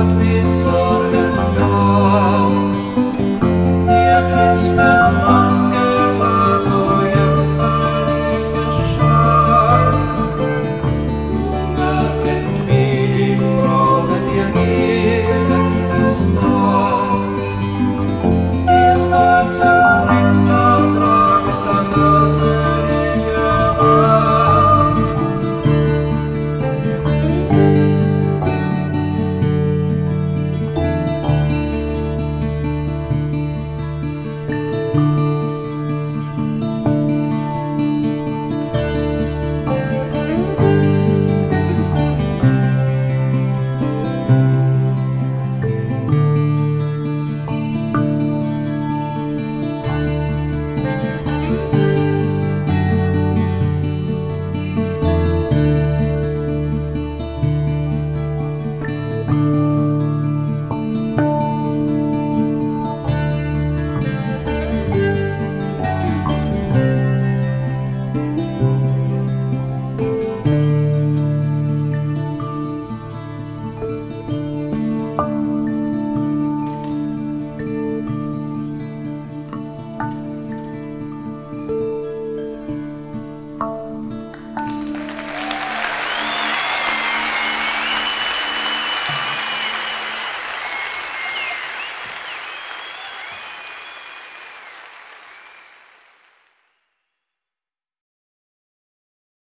what we